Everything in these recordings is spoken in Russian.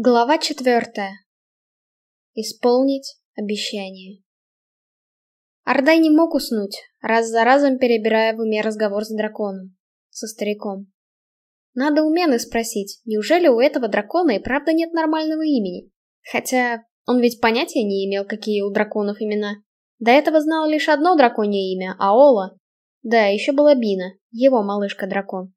Глава четвертая. Исполнить обещание. Ардай не мог уснуть, раз за разом перебирая в уме разговор с драконом. Со стариком. Надо у Мены спросить, неужели у этого дракона и правда нет нормального имени? Хотя, он ведь понятия не имел, какие у драконов имена. До этого знал лишь одно драконье имя — Аола. Да, еще была Бина, его малышка-дракон.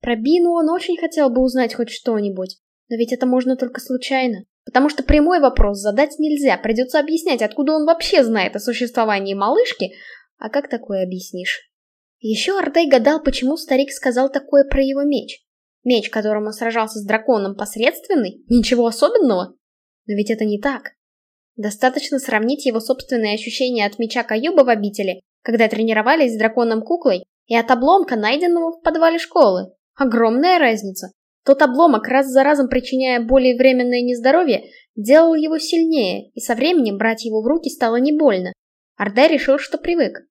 Про Бину он очень хотел бы узнать хоть что-нибудь. Но ведь это можно только случайно. Потому что прямой вопрос задать нельзя, придется объяснять, откуда он вообще знает о существовании малышки, а как такое объяснишь? Еще Ардей гадал, почему старик сказал такое про его меч. Меч, которым он сражался с драконом, посредственный? Ничего особенного? Но ведь это не так. Достаточно сравнить его собственные ощущения от меча Каюба в обители, когда тренировались с драконом-куклой, и от обломка, найденного в подвале школы. Огромная разница. Тот обломок, раз за разом причиняя более временное нездоровье, делал его сильнее, и со временем брать его в руки стало не больно. Ардай решил, что привык.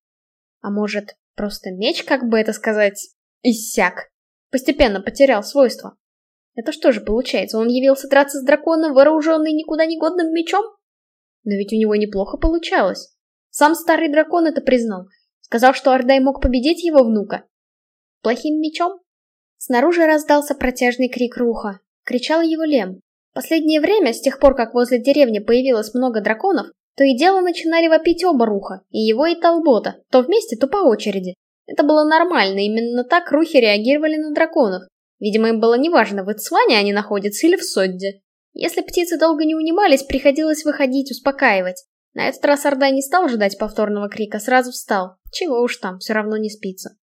А может, просто меч, как бы это сказать, иссяк. Постепенно потерял свойства. Это что же получается, он явился драться с драконом, вооруженный никуда не годным мечом? Но ведь у него неплохо получалось. Сам старый дракон это признал. Сказал, что Ардай мог победить его внука. Плохим мечом? Снаружи раздался протяжный крик Руха. Кричал его Лем. Последнее время, с тех пор, как возле деревни появилось много драконов, то и дело начинали вопить оба Руха, и его, и Талбота, то вместе, то по очереди. Это было нормально, именно так Рухи реагировали на драконов. Видимо, им было неважно, в Ицване они находятся или в Содде. Если птицы долго не унимались, приходилось выходить, успокаивать. На этот раз Орда не стал ждать повторного крика, сразу встал. Чего уж там, все равно не спится.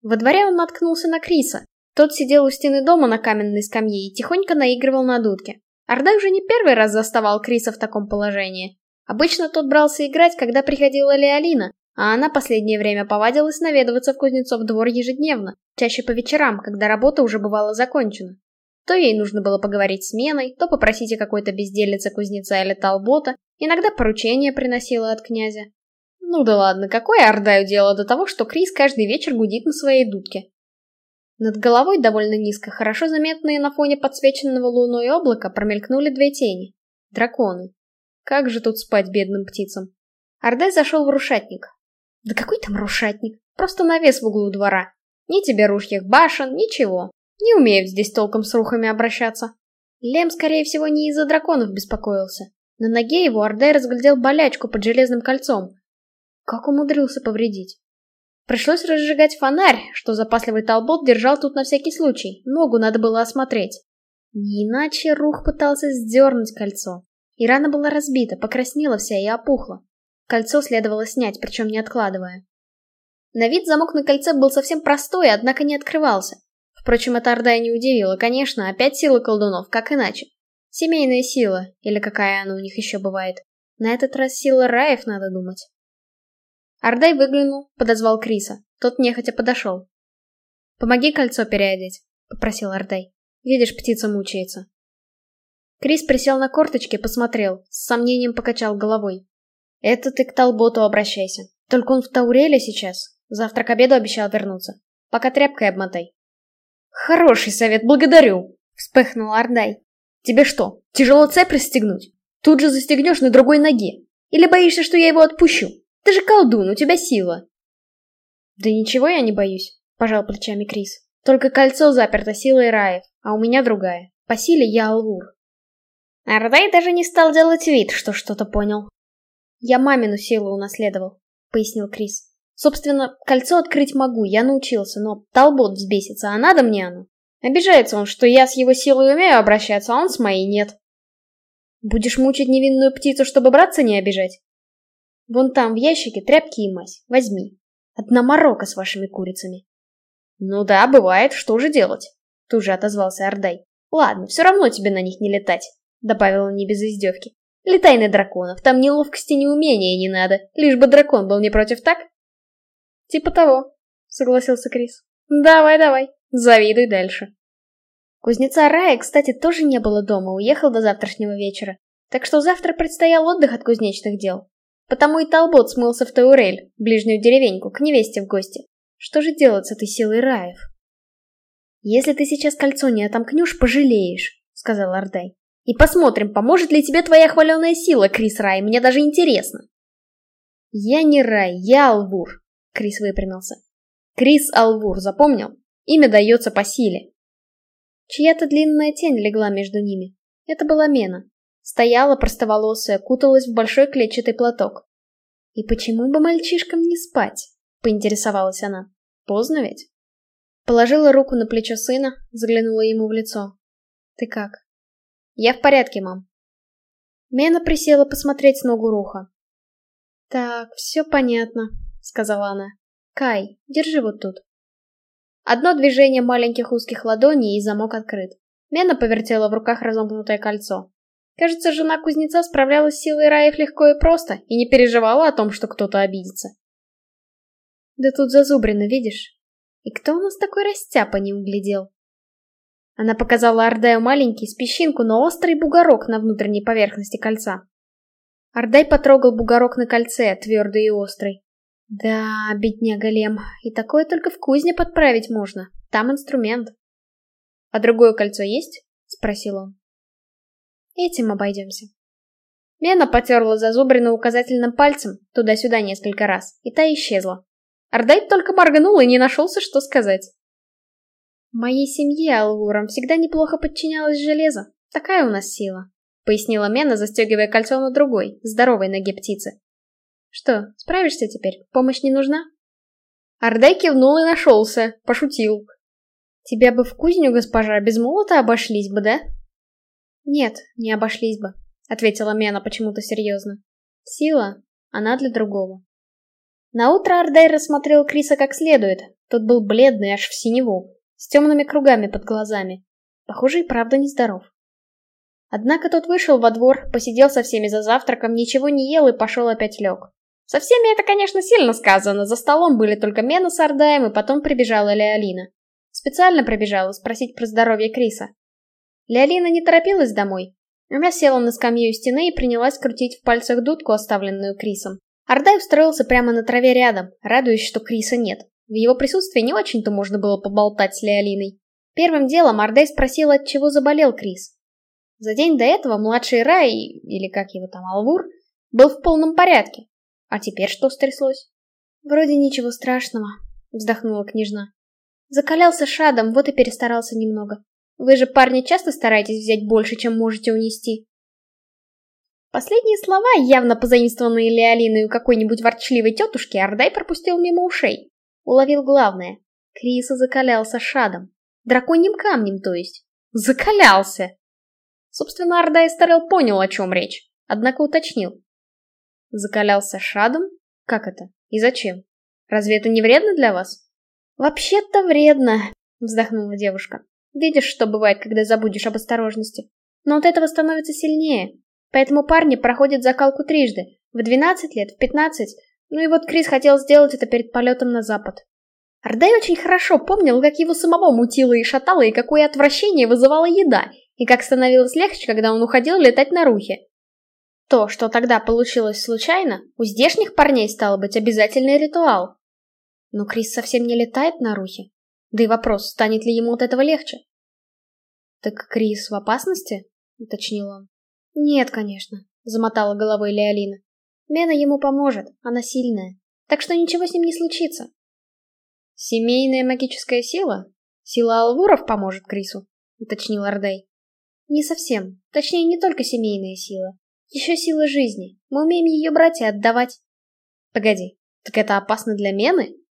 Во дворе он наткнулся на Криса. Тот сидел у стены дома на каменной скамье и тихонько наигрывал на дудке. Ардай уже не первый раз заставал Криса в таком положении. Обычно тот брался играть, когда приходила Леолина, а она последнее время повадилась наведываться в Кузнецов двор ежедневно, чаще по вечерам, когда работа уже бывала закончена. То ей нужно было поговорить с Меной, то попросить о какой-то безделице кузнеца или толбота, иногда поручение приносила от князя. Ну да ладно, какое Ардаю дело до того, что Крис каждый вечер гудит на своей дудке? Над головой довольно низко, хорошо заметные на фоне подсвеченного луной облака, промелькнули две тени. Драконы. Как же тут спать бедным птицам? Ардай зашел в рушатник. Да какой там рушатник? Просто навес в углу двора. Ни тебе ружьях башен, ничего. Не умеют здесь толком с рухами обращаться. Лем, скорее всего, не из-за драконов беспокоился. На ноге его Ардай разглядел болячку под железным кольцом. Как умудрился повредить? Пришлось разжигать фонарь, что запасливый толбот держал тут на всякий случай. Ногу надо было осмотреть. Не иначе Рух пытался сдернуть кольцо. И рана была разбита, покраснела вся и опухла. Кольцо следовало снять, причем не откладывая. На вид замок на кольце был совсем простой, однако не открывался. Впрочем, это Ордая не удивило, конечно, опять сила колдунов, как иначе. Семейная сила, или какая она у них еще бывает. На этот раз сила раев, надо думать. Ардай выглянул, подозвал Криса. Тот нехотя подошел. «Помоги кольцо переодеть», — попросил Ардай. «Видишь, птица мучается». Крис присел на корточки, посмотрел, с сомнением покачал головой. «Это ты к Талботу обращайся. Только он в Тауреле сейчас. Завтра к обеду обещал вернуться. Пока тряпкой обмотай». «Хороший совет, благодарю!» — вспыхнул Ардай. «Тебе что, тяжело цепь расстегнуть? Тут же застегнешь на другой ноге. Или боишься, что я его отпущу?» Ты же колдун, у тебя сила. Да ничего я не боюсь, пожал плечами Крис. Только кольцо заперто силой Раев, а у меня другая. По силе я Алвур. Ардай даже не стал делать вид, что что-то понял. Я мамину силу унаследовал, пояснил Крис. Собственно, кольцо открыть могу, я научился, но Талбот взбесится, а надо мне оно. Обижается он, что я с его силой умею обращаться, а он с моей нет. Будешь мучить невинную птицу, чтобы браться не обижать? Вон там в ящике тряпки и мазь. Возьми. Одна морока с вашими курицами. Ну да, бывает, что же делать? Тут же отозвался Ордай. Ладно, все равно тебе на них не летать, добавил он не без издевки. Летай на драконов, там ни ловкости, ни умения не надо, лишь бы дракон был не против, так? Типа того, согласился Крис. Давай, давай, завидуй дальше. Кузнеца Рая, кстати, тоже не было дома, уехал до завтрашнего вечера. Так что завтра предстоял отдых от кузнечных дел. Потому и Талбот смылся в Таурель, ближнюю деревеньку, к невесте в гости. Что же делать с этой силой раев? «Если ты сейчас кольцо не отомкнешь, пожалеешь», — сказал Ардай. И посмотрим, поможет ли тебе твоя хваленая сила, Крис Рай, мне даже интересно. Я не Рай, я Алвур, Крис выпрямился. Крис Алвур, запомнил? Имя дается по силе. Чья-то длинная тень легла между ними. Это была Мена. Стояла простоволосая, куталась в большой клетчатый платок. «И почему бы мальчишкам не спать?» — поинтересовалась она. «Поздно ведь?» Положила руку на плечо сына, заглянула ему в лицо. «Ты как?» «Я в порядке, мам». Мена присела посмотреть ногу Руха. «Так, все понятно», — сказала она. «Кай, держи вот тут». Одно движение маленьких узких ладоней, и замок открыт. Мена повертела в руках разомкнутое кольцо. Кажется, жена кузнеца справлялась с силой Раев легко и просто, и не переживала о том, что кто-то обидится. Да тут зазубрено, видишь? И кто у нас такой растяпа не углядел? Она показала Ардаю маленький, с песчинку, но острый бугорок на внутренней поверхности кольца. Ардай потрогал бугорок на кольце, твердый и острый. Да, бедняга Лем, и такое только в кузне подправить можно. Там инструмент. А другое кольцо есть? Спросил он. Этим обойдемся. Мена потерла зазубрину указательным пальцем туда-сюда несколько раз, и та исчезла. Ардайт только моргнул и не нашелся, что сказать. Моей семье Алвурам всегда неплохо подчинялось железо. Такая у нас сила, пояснила Мена, застегивая кольцо на другой, здоровой ноге птицы. Что, справишься теперь? Помощь не нужна? Ардай кивнул и нашелся, пошутил. Тебя бы в кузню, госпожа, без молота обошлись бы, да? «Нет, не обошлись бы», — ответила Мена почему-то серьезно. «Сила, она для другого». Наутро Ардей рассмотрел Криса как следует. Тот был бледный аж в синеву, с темными кругами под глазами. Похоже, и правда нездоров. Однако тот вышел во двор, посидел со всеми за завтраком, ничего не ел и пошел опять лег. Со всеми это, конечно, сильно сказано. За столом были только Мена с Ардаем, и потом прибежала Леолина. Специально прибежала спросить про здоровье Криса. Леолина не торопилась домой. Она села на скамью стены и принялась крутить в пальцах дудку, оставленную Крисом. Ардай устроился прямо на траве рядом, радуясь, что Криса нет. В его присутствии не очень-то можно было поболтать с Леолиной. Первым делом Ардай спросил, от чего заболел Крис. За день до этого младший Рай, или как его там, Алвур, был в полном порядке. А теперь что стряслось? Вроде ничего страшного, вздохнула княжна. Закалялся шадом, вот и перестарался немного. Вы же, парни, часто стараетесь взять больше, чем можете унести. Последние слова, явно позаимствованные Леолиной у какой-нибудь ворчливой тетушки, Ардай пропустил мимо ушей. Уловил главное. Криса закалялся шадом. Драконьим камнем, то есть. Закалялся! Собственно, Ардай Старел понял, о чем речь, однако уточнил. Закалялся шадом? Как это? И зачем? Разве это не вредно для вас? Вообще-то вредно, вздохнула девушка. Видишь, что бывает, когда забудешь об осторожности. Но от этого становится сильнее. Поэтому парни проходят закалку трижды. В 12 лет, в 15. Ну и вот Крис хотел сделать это перед полетом на запад. Ардай очень хорошо помнил, как его самого мутило и шатало, и какое отвращение вызывала еда, и как становилось легче, когда он уходил летать на рухе. То, что тогда получилось случайно, у здешних парней стало быть обязательный ритуал. Но Крис совсем не летает на рухе. Да и вопрос, станет ли ему от этого легче? «Так Крис в опасности?» — уточнил он. «Нет, конечно», — замотала головой Леолина. «Мена ему поможет, она сильная, так что ничего с ним не случится». «Семейная магическая сила? Сила Алвуров поможет Крису?» — уточнил Ордей. «Не совсем. Точнее, не только семейная сила. Еще сила жизни. Мы умеем ее брать и отдавать». «Погоди, так это опасно для Мены?»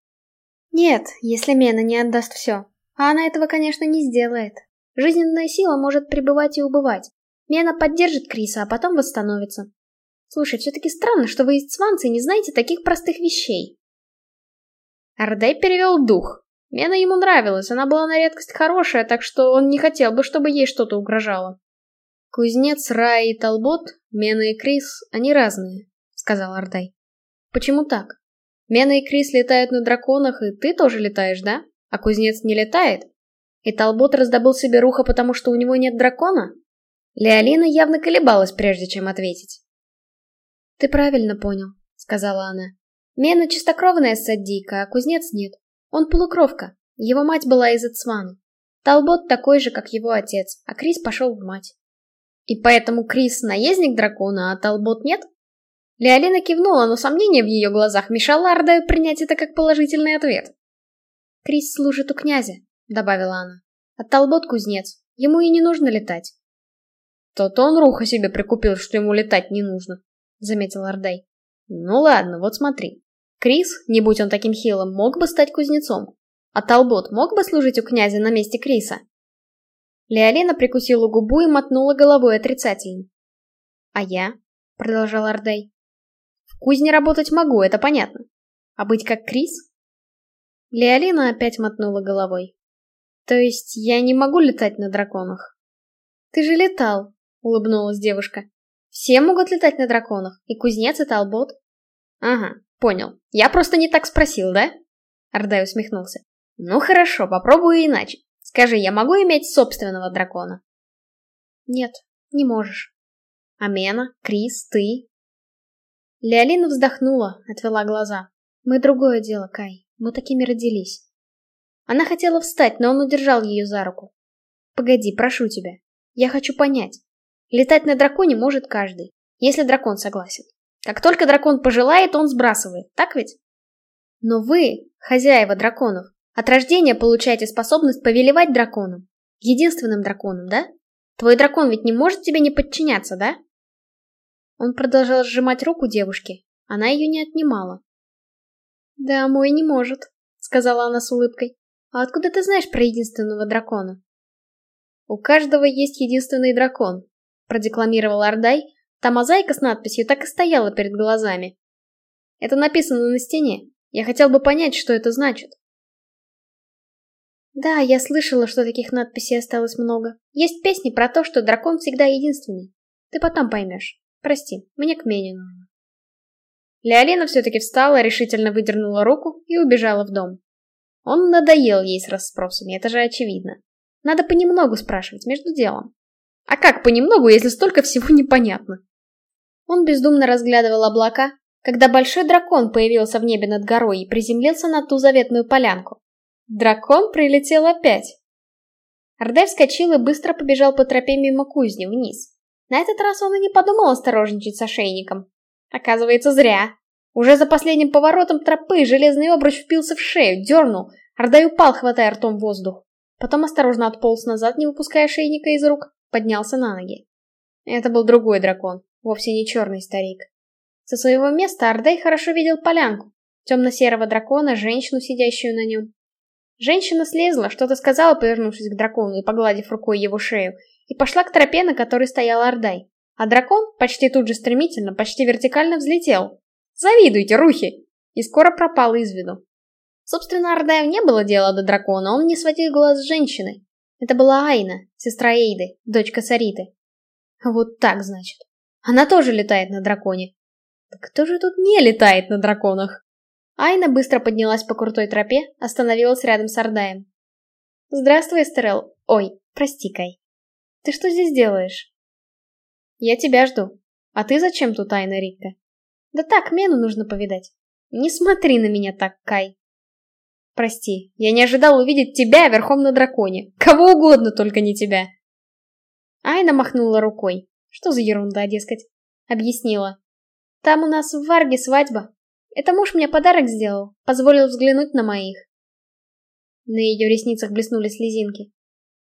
«Нет, если Мена не отдаст все. А она этого, конечно, не сделает. Жизненная сила может пребывать и убывать. Мена поддержит Криса, а потом восстановится. Слушай, все-таки странно, что вы из Цванцы не знаете таких простых вещей. Ардей перевел дух. Мена ему нравилась, она была на редкость хорошая, так что он не хотел бы, чтобы ей что-то угрожало. Кузнец, Рай и Толбот, Мена и Крис, они разные, сказал Ардай. Почему так? Мена и Крис летают на драконах, и ты тоже летаешь, да? А кузнец не летает? И Талбот раздобыл себе руха, потому что у него нет дракона? Леолина явно колебалась, прежде чем ответить. «Ты правильно понял», — сказала она. «Мена чистокровная саддийка, а кузнец нет. Он полукровка. Его мать была из Ацвана. Талбот такой же, как его отец, а Крис пошел в мать». И поэтому Крис наездник дракона, а Талбот нет? Леолина кивнула, но сомнение в ее глазах мешало Ардаю принять это как положительный ответ. «Крис служит у князя», — добавила она. «А Талбот кузнец. Ему и не нужно летать». «То-то он руха себе прикупил, что ему летать не нужно», — заметил Ардай. «Ну ладно, вот смотри. Крис, не будь он таким хилым, мог бы стать кузнецом. А Талбот мог бы служить у князя на месте Криса?» Леолина прикусила губу и мотнула головой отрицательно. «А я?» — продолжал Ардей. «В кузне работать могу, это понятно. А быть как Крис?» Леолина опять мотнула головой. «То есть я не могу летать на драконах?» «Ты же летал», — улыбнулась девушка. «Все могут летать на драконах, и кузнец, и толбот». «Ага, понял. Я просто не так спросил, да?» Ардай усмехнулся. «Ну хорошо, попробую иначе. Скажи, я могу иметь собственного дракона? Нет, не можешь. Амена, Крис, ты? Леолина вздохнула, отвела глаза. Мы другое дело, Кай. Мы такими родились. Она хотела встать, но он удержал ее за руку. Погоди, прошу тебя. Я хочу понять. Летать на драконе может каждый, если дракон согласен. Как только дракон пожелает, он сбрасывает, так ведь? Но вы, хозяева драконов, от рождения получаете способность повелевать драконом. Единственным драконом, да? Твой дракон ведь не может тебе не подчиняться, да? Он продолжал сжимать руку девушки. Она ее не отнимала. «Да, мой не может», — сказала она с улыбкой. «А откуда ты знаешь про единственного дракона?» «У каждого есть единственный дракон», — продекламировал Ардай. Та мозаика с надписью так и стояла перед глазами. «Это написано на стене. Я хотел бы понять, что это значит». Да, я слышала, что таких надписей осталось много. Есть песни про то, что дракон всегда единственный. Ты потом поймешь. Прости, мне к Мене нужно. Леолина все-таки встала, решительно выдернула руку и убежала в дом. Он надоел ей с расспросами, это же очевидно. Надо понемногу спрашивать, между делом. А как понемногу, если столько всего непонятно? Он бездумно разглядывал облака, когда большой дракон появился в небе над горой и приземлился на ту заветную полянку. Дракон прилетел опять. Ардай вскочил и быстро побежал по тропе мимо кузни вниз. На этот раз он и не подумал осторожничать с ошейником. Оказывается, зря. Уже за последним поворотом тропы железный обруч впился в шею, дернул. Ардай упал, хватая ртом воздух. Потом осторожно отполз назад, не выпуская ошейника из рук, поднялся на ноги. Это был другой дракон, вовсе не черный старик. Со своего места Ардай хорошо видел полянку, темно-серого дракона, женщину, сидящую на нем, Женщина слезла, что-то сказала, повернувшись к дракону и погладив рукой его шею, и пошла к тропе, на которой стоял Ордай. А дракон почти тут же стремительно, почти вертикально взлетел. Завидуйте, рухи! И скоро пропал из виду. Собственно, Ардаю не было дела до дракона, он не сводил глаз с женщины. Это была Айна, сестра Эйды, дочка Сариты. Вот так, значит. Она тоже летает на драконе. Так кто же тут не летает на драконах? Айна быстро поднялась по крутой тропе, остановилась рядом с Ардаем. «Здравствуй, Эстерел. Ой, прости, Кай. Ты что здесь делаешь?» «Я тебя жду. А ты зачем тут, Айна Рикка?» «Да так, Мену нужно повидать. Не смотри на меня так, Кай». «Прости, я не ожидал увидеть тебя верхом на драконе. Кого угодно, только не тебя». Айна махнула рукой. Что за ерунда, дескать? Объяснила. «Там у нас в Варге свадьба, это муж мне подарок сделал, позволил взглянуть на моих. На ее ресницах блеснули слезинки.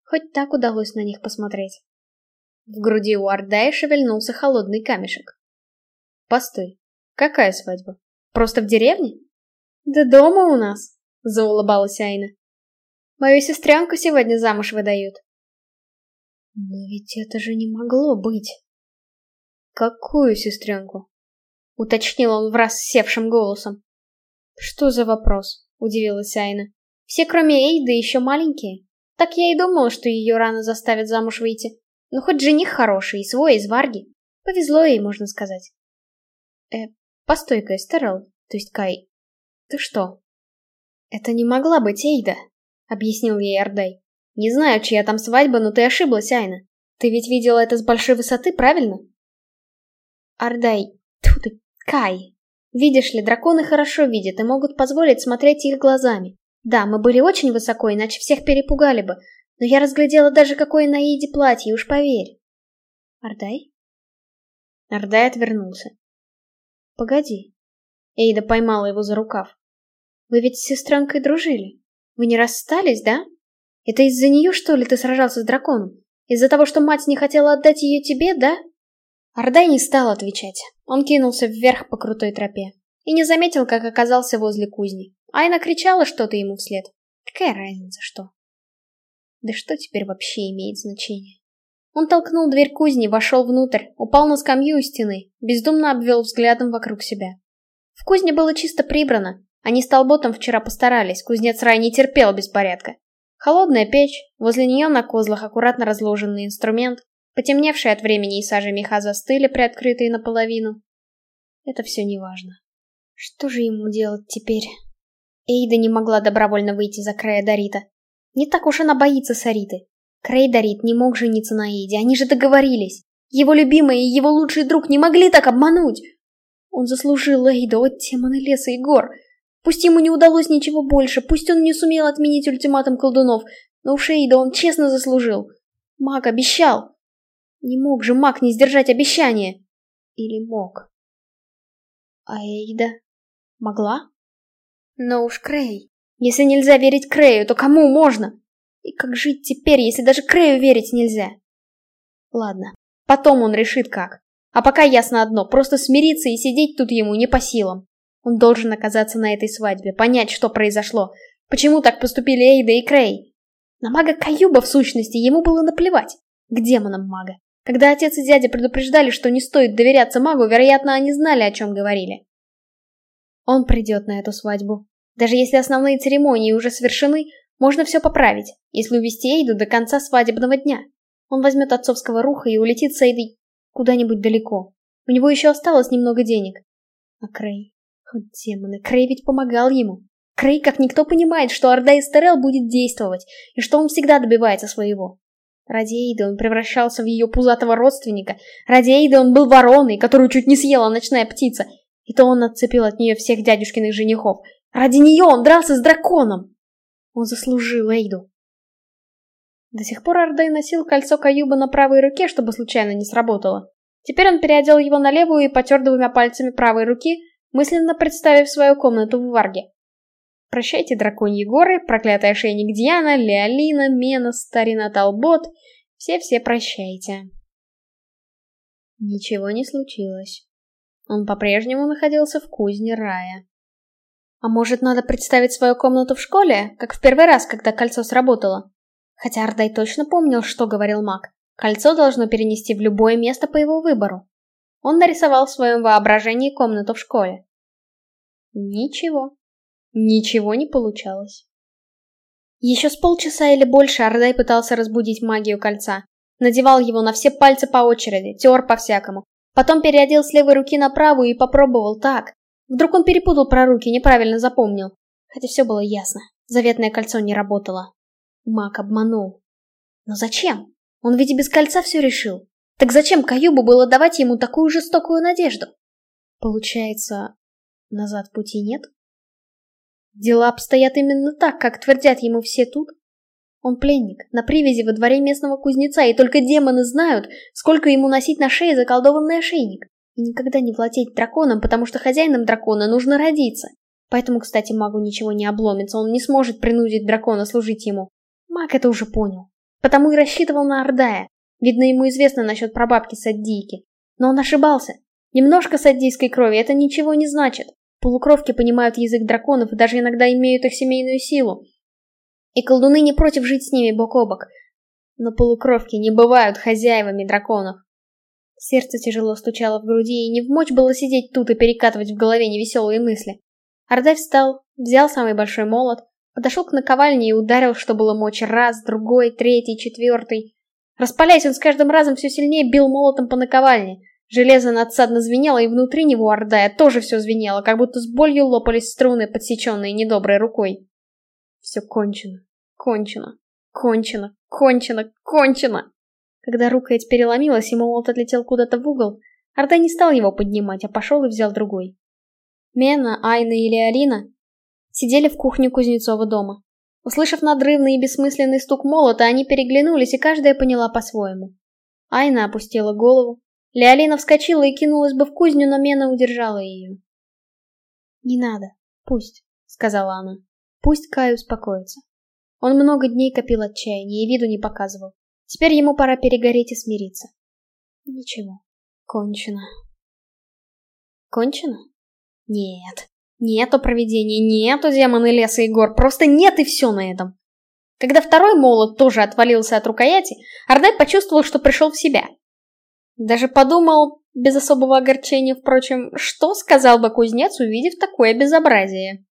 Хоть так удалось на них посмотреть. В груди у Ардая шевельнулся холодный камешек. Постой, какая свадьба? Просто в деревне? Да дома у нас, заулыбалась Айна. Мою сестренку сегодня замуж выдают. Но ведь это же не могло быть. Какую сестренку? Уточнил он враз севшим голосом. Что за вопрос? Удивилась Айна. Все, кроме Эйды, еще маленькие. Так я и думала, что ее рано заставят замуж выйти. Ну, хоть жених хороший, свой, из Варги. Повезло ей, можно сказать. Э, постой-ка, Эстерел, то есть Кай. Ты что? Это не могла быть Эйда, объяснил ей Ардай. Не знаю, чья там свадьба, но ты ошиблась, Айна. Ты ведь видела это с большой высоты, правильно? Ардай, тьфу ты, Кай. Видишь ли, драконы хорошо видят и могут позволить смотреть их глазами. Да, мы были очень высоко, иначе всех перепугали бы. Но я разглядела даже какое на Иде платье, уж поверь. Ардай? Ардай отвернулся. Погоди. Эйда поймала его за рукав. Вы ведь с сестренкой дружили. Вы не расстались, да? Это из-за нее, что ли, ты сражался с драконом? Из-за того, что мать не хотела отдать ее тебе, да? Ардай не стал отвечать. Он кинулся вверх по крутой тропе. И не заметил, как оказался возле кузни. Айна кричала что-то ему вслед. Какая разница, что? Да что теперь вообще имеет значение? Он толкнул дверь кузни, вошел внутрь, упал на скамью у стены, бездумно обвел взглядом вокруг себя. В кузне было чисто прибрано. Они с Толботом вчера постарались, кузнец рай не терпел беспорядка. Холодная печь, возле нее на козлах аккуратно разложенный инструмент, потемневшие от времени и сажи меха застыли, приоткрытые наполовину. Это все неважно. Что же ему делать теперь? Эйда не могла добровольно выйти за края Дарита. Не так уж она боится Сариты. Крей Дарит не мог жениться на Эйде, они же договорились. Его любимая и его лучший друг не могли так обмануть. Он заслужил Эйду от демоны леса и гор. Пусть ему не удалось ничего больше, пусть он не сумел отменить ультиматум колдунов, но уж Эйда он честно заслужил. Маг обещал. Не мог же маг не сдержать обещание. Или мог? А Эйда? Могла? Но уж Крей. Если нельзя верить Крею, то кому можно? И как жить теперь, если даже Крею верить нельзя? Ладно, потом он решит как. А пока ясно одно, просто смириться и сидеть тут ему не по силам. Он должен оказаться на этой свадьбе, понять, что произошло. Почему так поступили Эйда и Крей? На мага Каюба, в сущности, ему было наплевать. К демонам мага. Когда отец и дядя предупреждали, что не стоит доверяться магу, вероятно, они знали, о чем говорили. Он придет на эту свадьбу. Даже если основные церемонии уже совершены, можно все поправить, если увести Эйду до конца свадебного дня. Он возьмет отцовского руха и улетит с Эйдой куда-нибудь далеко. У него еще осталось немного денег. А Крей... О, демоны, Крей ведь помогал ему. Крей как никто понимает, что Орда Эстерел будет действовать, и что он всегда добивается своего. Ради Эйды он превращался в ее пузатого родственника. Ради Эйды он был вороной, которую чуть не съела ночная птица. И то он отцепил от нее всех дядюшкиных женихов. Ради нее он дрался с драконом. Он заслужил Эйду. До сих пор Ардей носил кольцо Каюба на правой руке, чтобы случайно не сработало. Теперь он переодел его на левую и потер двумя пальцами правой руки, мысленно представив свою комнату в Варге. Прощайте, драконьи горы, проклятый ошейник Диана, Леолина, Мена, старина Талбот. Все-все прощайте. Ничего не случилось. Он по-прежнему находился в кузне рая. А может, надо представить свою комнату в школе, как в первый раз, когда кольцо сработало? Хотя Ардай точно помнил, что говорил маг. Кольцо должно перенести в любое место по его выбору. Он нарисовал в своем воображении комнату в школе. Ничего. Ничего не получалось. Еще с полчаса или больше Ардай пытался разбудить магию кольца. Надевал его на все пальцы по очереди, тер по-всякому. Потом переодел с левой руки на правую и попробовал так. Вдруг он перепутал про руки, неправильно запомнил. Хотя все было ясно. Заветное кольцо не работало. Маг обманул. Но зачем? Он ведь и без кольца все решил. Так зачем Каюбу было давать ему такую жестокую надежду? Получается, назад пути нет? Дела обстоят именно так, как твердят ему все тут. Он пленник, на привязи во дворе местного кузнеца, и только демоны знают, сколько ему носить на шее заколдованный ошейник. Никогда не владеть драконом, потому что хозяином дракона нужно родиться. Поэтому, кстати, магу ничего не обломится, он не сможет принудить дракона служить ему. Маг это уже понял. Потому и рассчитывал на Ордая. Видно, ему известно насчет прабабки Саддийки. Но он ошибался. Немножко саддийской крови это ничего не значит. Полукровки понимают язык драконов и даже иногда имеют их семейную силу. И колдуны не против жить с ними бок о бок. Но полукровки не бывают хозяевами драконов. Сердце тяжело стучало в груди, и не в мочь было сидеть тут и перекатывать в голове невеселые мысли. Ардай встал, взял самый большой молот, подошел к наковальне и ударил, что было мочи, раз, другой, третий, четвертый. Распаляясь, он с каждым разом все сильнее бил молотом по наковальне. Железо надсадно звенело, и внутри него Ордая тоже все звенело, как будто с болью лопались струны, подсеченные недоброй рукой. Все кончено, кончено, кончено, кончено, кончено. Когда рукоять переломилась и молот отлетел куда-то в угол, Арда не стал его поднимать, а пошел и взял другой. Мена, Айна или Алина сидели в кухне Кузнецова дома. Услышав надрывный и бессмысленный стук молота, они переглянулись, и каждая поняла по-своему. Айна опустила голову. Леолина вскочила и кинулась бы в кузню, но Мена удержала ее. «Не надо, пусть», — сказала она. «Пусть Кай успокоится. Он много дней копил отчаяние и виду не показывал. Теперь ему пора перегореть и смириться. Ничего, кончено». «Кончено? Нет, нету провидения, нету демоны леса и гор, просто нет и все на этом. Когда второй молот тоже отвалился от рукояти, Ардай почувствовал, что пришел в себя. Даже подумал, без особого огорчения, впрочем, что сказал бы кузнец, увидев такое безобразие.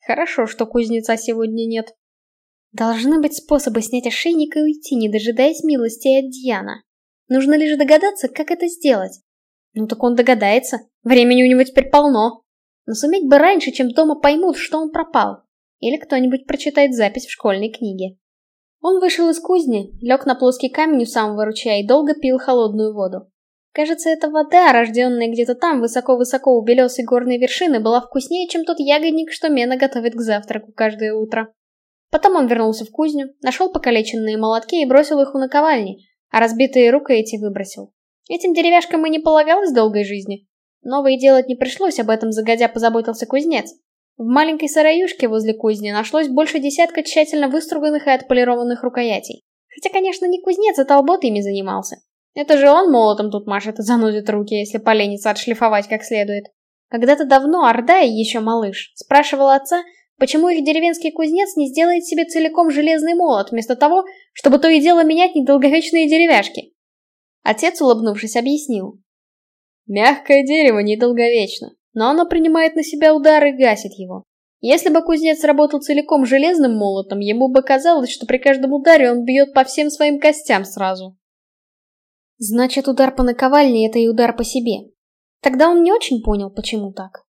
Хорошо, что кузнеца сегодня нет. Должны быть способы снять ошейник и уйти, не дожидаясь милости от Дьяна. Нужно лишь догадаться, как это сделать. Ну так он догадается, времени у него теперь полно. Но суметь бы раньше, чем дома поймут, что он пропал. Или кто-нибудь прочитает запись в школьной книге. Он вышел из кузни, лег на плоский камень у самого ручья и долго пил холодную воду. Кажется, эта вода, рожденная где-то там, высоко-высоко у белесой горной вершины, была вкуснее, чем тот ягодник, что Мена готовит к завтраку каждое утро. Потом он вернулся в кузню, нашел покалеченные молотки и бросил их у наковальни, а разбитые рукояти выбросил. Этим деревяшкам и не полагалось долгой жизни. Новые делать не пришлось, об этом загодя позаботился кузнец. В маленькой сараюшке возле кузни нашлось больше десятка тщательно выструганных и отполированных рукоятей. Хотя, конечно, не кузнец, а толбот ими занимался. Это же он молотом тут машет и занудит руки, если поленится отшлифовать как следует. Когда-то давно Ордай, еще малыш, спрашивал отца, почему их деревенский кузнец не сделает себе целиком железный молот, вместо того, чтобы то и дело менять недолговечные деревяшки. Отец, улыбнувшись, объяснил. Мягкое дерево недолговечно но оно принимает на себя удар и гасит его. Если бы кузнец работал целиком железным молотом, ему бы казалось, что при каждом ударе он бьет по всем своим костям сразу. Значит, удар по наковальне — это и удар по себе. Тогда он не очень понял, почему так.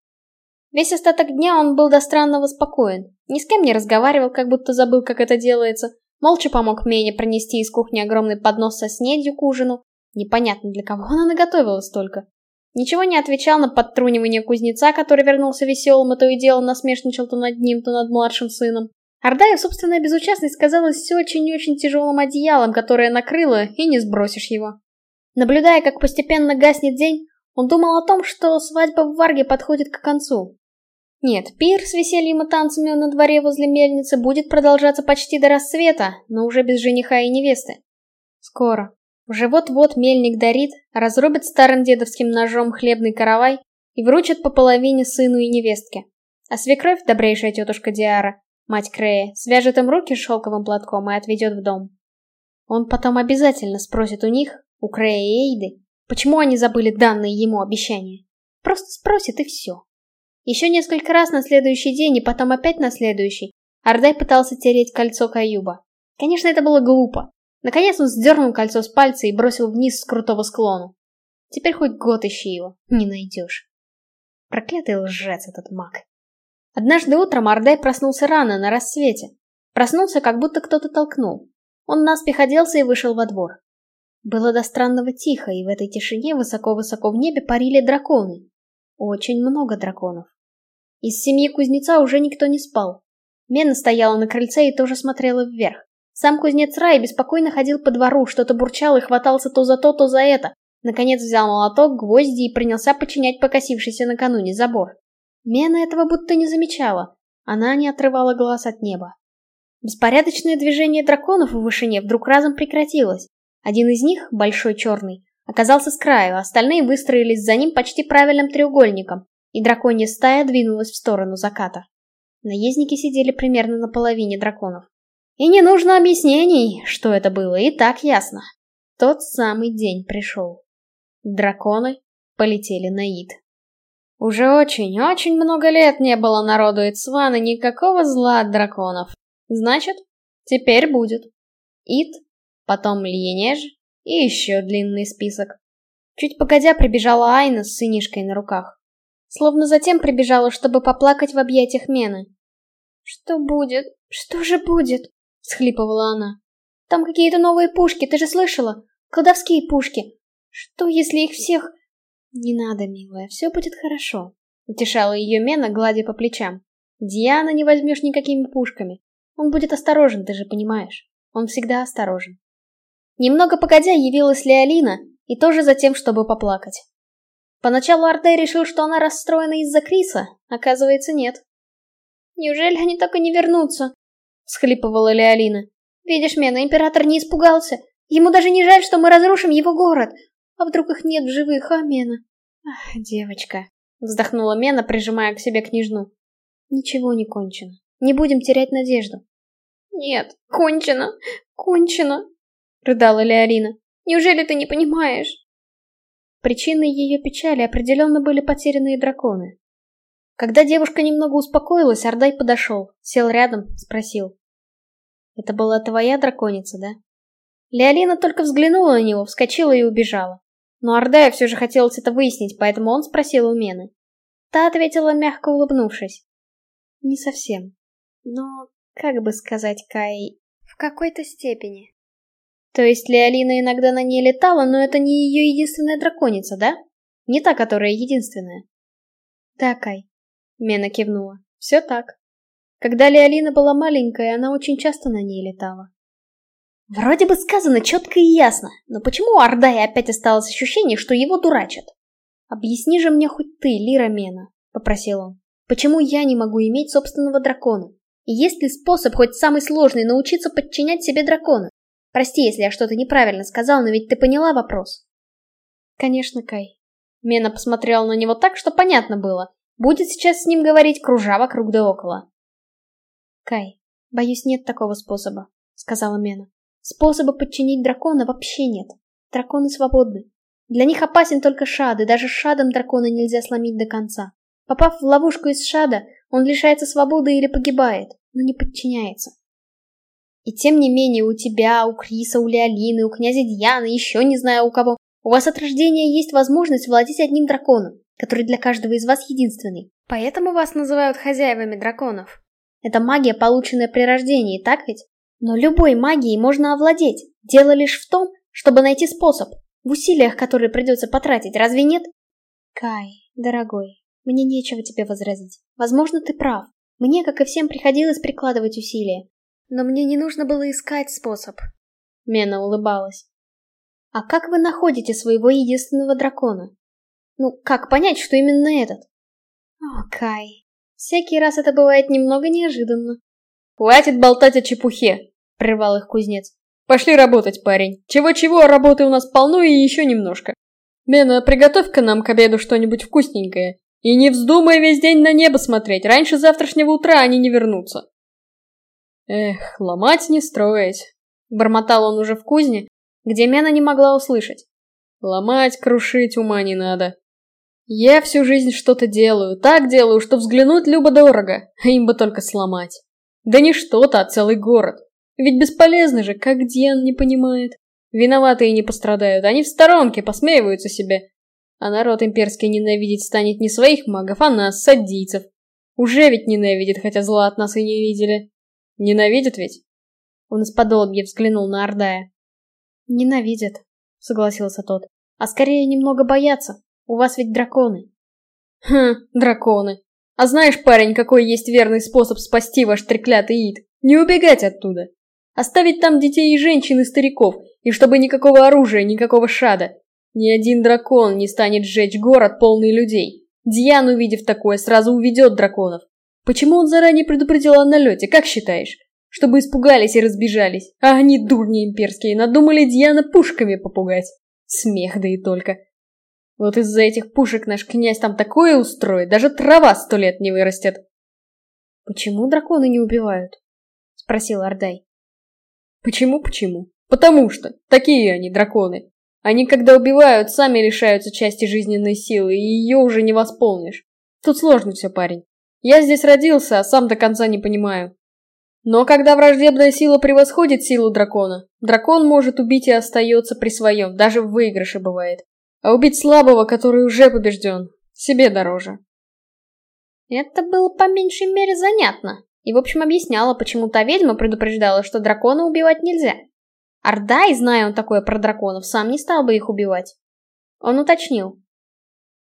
Весь остаток дня он был до странного спокоен. Ни с кем не разговаривал, как будто забыл, как это делается. Молча помог Мене пронести из кухни огромный поднос со снедью к ужину. Непонятно, для кого она наготовила столько. Ничего не отвечал на подтрунивание кузнеца, который вернулся веселым, и то и дело насмешничал то над ним, то над младшим сыном. Ардаю собственная безучастность казалась очень-очень тяжелым одеялом, которое накрыло, и не сбросишь его. Наблюдая, как постепенно гаснет день, он думал о том, что свадьба в Варге подходит к концу. Нет, пир с весельем и танцами на дворе возле мельницы будет продолжаться почти до рассвета, но уже без жениха и невесты. Скоро. Уже вот-вот мельник дарит, разрубит старым дедовским ножом хлебный каравай и вручит по половине сыну и невестке. А свекровь, добрейшая тетушка Диара, мать Крея, свяжет им руки шелковым платком и отведет в дом. Он потом обязательно спросит у них, у Крея и Эйды, почему они забыли данные ему обещания. Просто спросит и все. Еще несколько раз на следующий день и потом опять на следующий Ардай пытался тереть кольцо Каюба. Конечно, это было глупо. Наконец он сдернул кольцо с пальца и бросил вниз с крутого склона. Теперь хоть год ищи его, не найдешь. Проклятый лжец этот маг. Однажды утром Ардай проснулся рано, на рассвете. Проснулся, как будто кто-то толкнул. Он наспех оделся и вышел во двор. Было до странного тихо, и в этой тишине высоко-высоко в небе парили драконы. Очень много драконов. Из семьи кузнеца уже никто не спал. Мена стояла на крыльце и тоже смотрела вверх. Сам кузнец Рай беспокойно ходил по двору, что-то бурчал и хватался то за то, то за это. Наконец взял молоток, гвозди и принялся починять покосившийся накануне забор. Мена этого будто не замечала. Она не отрывала глаз от неба. Беспорядочное движение драконов в вышине вдруг разом прекратилось. Один из них, большой черный, оказался с краю, а остальные выстроились за ним почти правильным треугольником, и драконья стая двинулась в сторону заката. Наездники сидели примерно на половине драконов. И не нужно объяснений, что это было, и так ясно. Тот самый день пришел. Драконы полетели на Ид. Уже очень-очень много лет не было народу Ицвана никакого зла от драконов. Значит, теперь будет. Ид, потом Льенеж и еще длинный список. Чуть погодя прибежала Айна с сынишкой на руках. Словно затем прибежала, чтобы поплакать в объятиях Мены. «Что будет? Что же будет?» — всхлипывала она. «Там какие-то новые пушки, ты же слышала? Колдовские пушки. Что, если их всех...» «Не надо, милая, все будет хорошо», — утешала ее Мена, гладя по плечам. «Диана не возьмешь никакими пушками. Он будет осторожен, ты же понимаешь. Он всегда осторожен». Немного погодя явилась Леолина, и тоже за тем, чтобы поплакать. Поначалу Ардей решил, что она расстроена из-за Криса, оказывается, нет. «Неужели они так и не вернутся?» — схлипывала Леолина. «Видишь, Мена, император не испугался. Ему даже не жаль, что мы разрушим его город. А вдруг их нет в живых, а, Мена?» «Ах, девочка», — вздохнула Мена, прижимая к себе княжну. «Ничего не кончено. Не будем терять надежду». «Нет, кончено, кончено», — рыдала Леолина. «Неужели ты не понимаешь?» Причиной ее печали определенно были потерянные драконы. Когда девушка немного успокоилась, Ардай подошел, сел рядом, спросил. «Это была твоя драконица, да?» Леолина только взглянула на него, вскочила и убежала. Но Ардая все же хотелось это выяснить, поэтому он спросил у Мены. Та ответила, мягко улыбнувшись. «Не совсем. Но, как бы сказать, Кай, в какой-то степени». То есть Леолина иногда на ней летала, но это не ее единственная драконица, да? Не та, которая единственная. Да, Кай. Мена кивнула. Все так. Когда Леолина была маленькая, она очень часто на ней летала. Вроде бы сказано четко и ясно, но почему у Ардая опять осталось ощущение, что его дурачат? «Объясни же мне хоть ты, Лира Мена», — попросил он. «Почему я не могу иметь собственного дракона? И есть ли способ, хоть самый сложный, научиться подчинять себе дракона? Прости, если я что-то неправильно сказал, но ведь ты поняла вопрос. Конечно, Кай. Мена посмотрела на него так, что понятно было. Будет сейчас с ним говорить, кружа вокруг да около. Кай, боюсь, нет такого способа, сказала Мена. Способа подчинить дракона вообще нет. Драконы свободны. Для них опасен только шад, и даже шадом дракона нельзя сломить до конца. Попав в ловушку из шада, он лишается свободы или погибает, но не подчиняется. И тем не менее у тебя, у Криса, у Леолины, у князя Дьяна, еще не знаю у кого, у вас от рождения есть возможность владеть одним драконом, который для каждого из вас единственный. Поэтому вас называют хозяевами драконов. Это магия, полученная при рождении, так ведь? Но любой магией можно овладеть. Дело лишь в том, чтобы найти способ. В усилиях, которые придется потратить, разве нет? Кай, дорогой, мне нечего тебе возразить. Возможно, ты прав. Мне, как и всем, приходилось прикладывать усилия. Но мне не нужно было искать способ. Мена улыбалась. А как вы находите своего единственного дракона? Ну, как понять, что именно этот? О, Кай. Всякий раз это бывает немного неожиданно. Хватит болтать о чепухе, прервал их кузнец. Пошли работать, парень. Чего-чего, работы у нас полно и еще немножко. Мена, приготовь-ка нам к обеду что-нибудь вкусненькое. И не вздумай весь день на небо смотреть, раньше завтрашнего утра они не вернутся. Эх, ломать не строить. Бормотал он уже в кузне, где Мена не могла услышать. Ломать, крушить ума не надо. Я всю жизнь что-то делаю, так делаю, что взглянуть любо-дорого, а им бы только сломать. Да не что-то, а целый город. Ведь бесполезно же, как Диан не понимает. Виноватые не пострадают, они в сторонке посмеиваются себе. А народ имперский ненавидеть станет не своих магов, а нас, садийцев. Уже ведь ненавидит, хотя зла от нас и не видели. Ненавидят ведь? Он из-под взглянул на Ордая. Ненавидят, согласился тот. А скорее немного боятся. У вас ведь драконы. Хм, драконы. А знаешь, парень, какой есть верный способ спасти ваш треклятый ид? Не убегать оттуда. Оставить там детей и женщин и стариков, и чтобы никакого оружия, никакого шада. Ни один дракон не станет сжечь город, полный людей. Дьян, увидев такое, сразу уведет драконов. Почему он заранее предупредил о налете, как считаешь? Чтобы испугались и разбежались. А они, дурни имперские, надумали Дьяна пушками попугать. Смех да и только. Вот из-за этих пушек наш князь там такое устроит, даже трава сто лет не вырастет. Почему драконы не убивают? Спросил Ардай. Почему-почему? Потому что такие они, драконы. Они, когда убивают, сами лишаются части жизненной силы, и ее уже не восполнишь. Тут сложно все, парень. Я здесь родился, а сам до конца не понимаю. Но когда враждебная сила превосходит силу дракона, дракон может убить и остается при своем, даже в выигрыше бывает. А убить слабого, который уже побежден, себе дороже. Это было по меньшей мере занятно. И в общем объясняло, почему та ведьма предупреждала, что дракона убивать нельзя. Ардай, зная он такое про драконов, сам не стал бы их убивать. Он уточнил.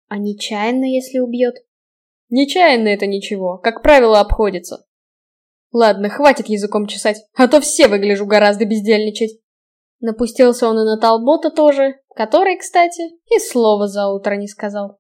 А нечаянно, если убьет? Нечаянно это ничего, как правило, обходится. Ладно, хватит языком чесать, а то все выгляжу гораздо бездельничать. Напустился он и на Талбота тоже, который, кстати, и слова за утро не сказал.